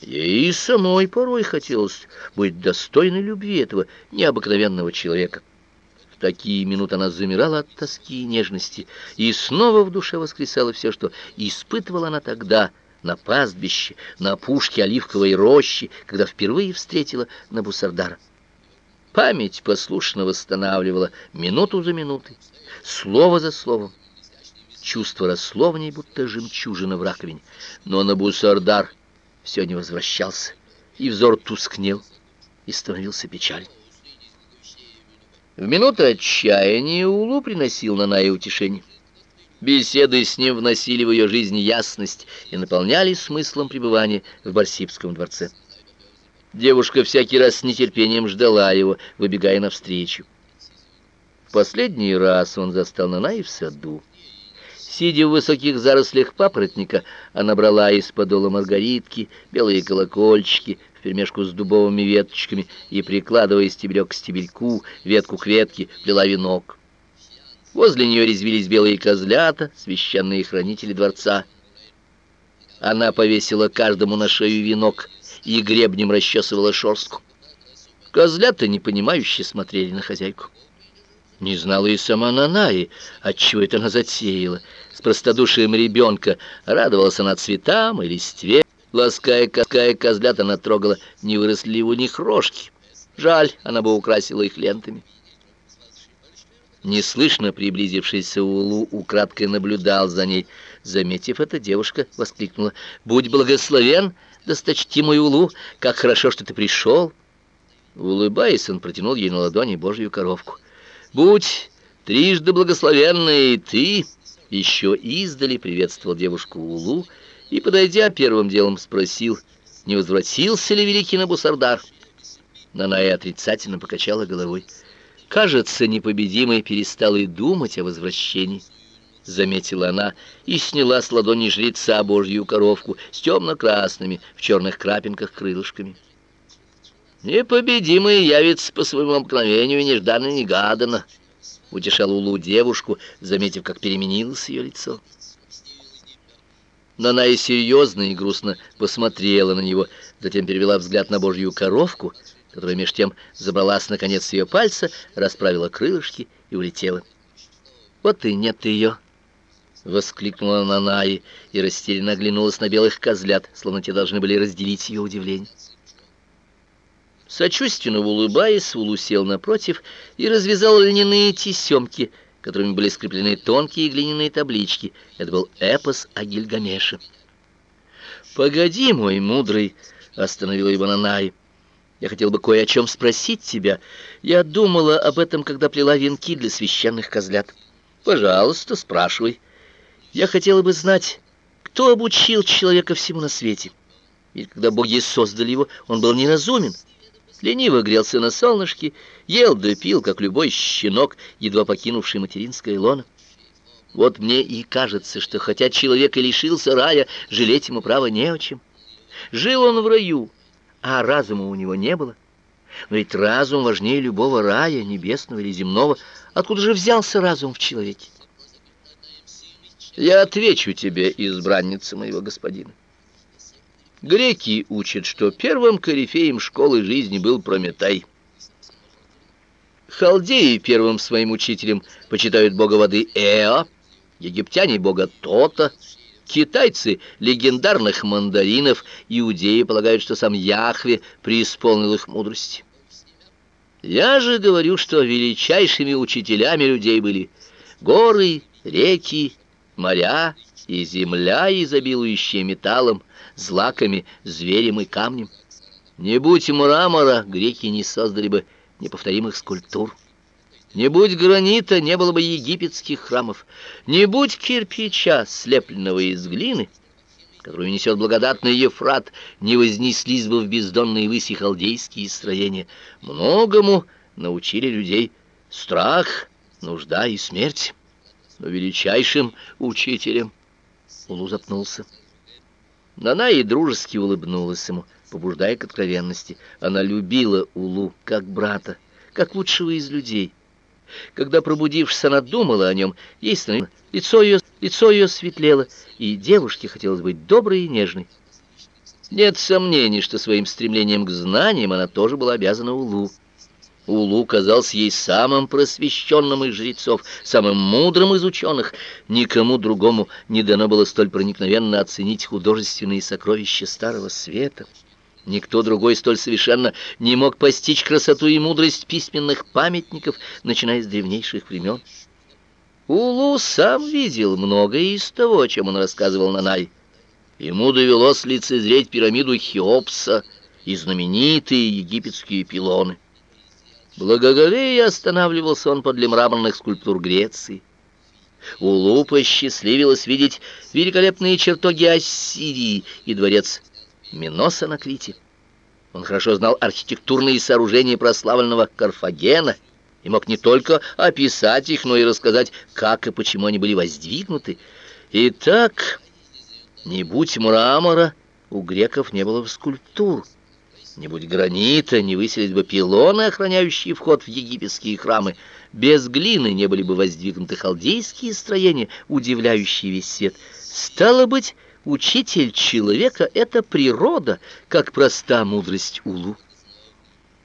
Ей самой порой хотелось быть достойной любви этого необыкновенного человека. В такие минуты она замирала от тоски и нежности, и снова в душе воскресало все, что испытывала она тогда на пастбище, на опушке оливковой рощи, когда впервые встретила Набусардара. Память послушно восстанавливала минуту за минутой, слово за словом. Чувство росло в ней, будто жемчужина в раковине. Но Набусардар все не возвращался, и взор тускнел, и становился печаль. В минуты отчаяния Улу приносил на Нае утешение. Беседы с ним вносили в ее жизнь ясность и наполняли смыслом пребывания в Барсибском дворце. Девушка всякий раз с нетерпением ждала его, выбегая навстречу. В последний раз он застал Нанай в саду. Сидя в высоких зарослях папоротника, она брала из подола маргаритки, белые колокольчики, вперемешку с дубовыми веточками, и, прикладывая стебелек к стебельку, ветку к ветке, плела венок. Возле нее резвились белые козлята, священные хранители дворца. Она повесила каждому на шею венок и гребнем расчесывала шерстку. Козлята, непонимающе, смотрели на хозяйку. Не знала и сама Нанаи, отчего это она затеяла. С простодушием ребенка радовалась она цветам и листве. Лаская, каская козлят, она трогала, не выросли ли у них рожки. Жаль, она бы украсила их лентами. Неслышно приблизившийся Улу украдкой наблюдал за ней. Заметив это, девушка воскликнула. «Будь благословен, досточтимый Улу, как хорошо, что ты пришел!» Улыбаясь, он протянул ей на ладони божью коровку. «Будь трижды благословенный ты!» Еще издали приветствовал девушку Улу и, подойдя первым делом, спросил, не возвратился ли великий Набусардар. Наная отрицательно покачала головой. Кажется, непобедимой перестала и думать о возвращении. Заметила она и сняла с ладони жреца божью коровку с темно-красными в черных крапинках крылышками. Непобедимый явится по своему обыкновению нежданно-негаданно, утешал Улу девушку, заметив, как переменилось ее лицо. Но она и серьезно и грустно посмотрела на него, затем перевела взгляд на божью коровку — которая меж тем забралась наконец с ее пальца, расправила крылышки и улетела. «Вот и нет ее!» — воскликнула Нанаи и растерянно оглянулась на белых козлят, словно те должны были разделить ее удивление. Сочувственно улыбаясь, Улу сел напротив и развязал льняные тесемки, которыми были скреплены тонкие глиняные таблички. Это был эпос о Гильгамеше. «Погоди, мой мудрый!» — остановила его Нанаи. Я хотел бы кое о чем спросить тебя. Я думала об этом, когда плела венки для священных козлят. Пожалуйста, спрашивай. Я хотела бы знать, кто обучил человека всему на свете. Ведь когда боги создали его, он был неразумен. Лениво грелся на солнышке, ел да пил, как любой щенок, едва покинувший материнское лоно. Вот мне и кажется, что хотя человек и лишился рая, жалеть ему права не о чем. Жил он в раю, а разума у него не было. Но ведь разум важнее любого рая, небесного или земного. Откуда же взялся разум в человеке? Я отвечу тебе, избранница моего господина. Греки учат, что первым корифеем школы жизни был Прометей. Халдеи первым своим учителем почитают бога воды Эо, египтяне бога Тота, Китайцы легендарных мандаринов, иудеи полагают, что сам Яхве преисполнил их мудрости. Я же говорю, что величайшими учителями людей были горы, реки, моря и земля, изобилующая металлом, злаками, зверем и камнем. Не будь мрамора, греки не создали бы неповторимых скульптур. Не будь гранита, не было бы египетских храмов. Не будь кирпича, слепленного из глины, которую несет благодатный Ефрат, не вознеслись бы в бездонные выси халдейские строения. Многому научили людей страх, нужда и смерть. Но величайшим учителем Улу запнулся. Она и дружески улыбнулась ему, побуждая к откровенности. Она любила Улу как брата, как лучшего из людей — когда, пробудившись, она думала о нем, ей становилось, лицо ее, лицо ее светлело, и девушке хотелось быть доброй и нежной. Нет сомнений, что своим стремлением к знаниям она тоже была обязана Улу. Улу казался ей самым просвещенным из жрецов, самым мудрым из ученых. Никому другому не дано было столь проникновенно оценить художественные сокровища Старого Света. Никто другой столь совершенно не мог постичь красоту и мудрость письменных памятников, начиная с древнейших времен. Улу сам видел многое из того, о чем он рассказывал Нанай. Ему довелось лицезреть пирамиду Хеопса и знаменитые египетские пилоны. Благоговея останавливался он подле мраморных скульптур Греции. Улу посчастливилось видеть великолепные чертоги Ассирии и дворец Миноса на Крите. Он хорошо знал архитектурные сооружения прославленного Карфагена и мог не только описать их, но и рассказать, как и почему они были воздвигнуты. Итак, не будь мрамора, у греков не было бы скульптур. Не будь гранита, не выселись бы пилоны, охраняющие вход в египетские храмы. Без глины не были бы воздвигнуты халдейские строения, удивляющие весь свет. Стало быть, Учитель человека — это природа, как проста мудрость Улу.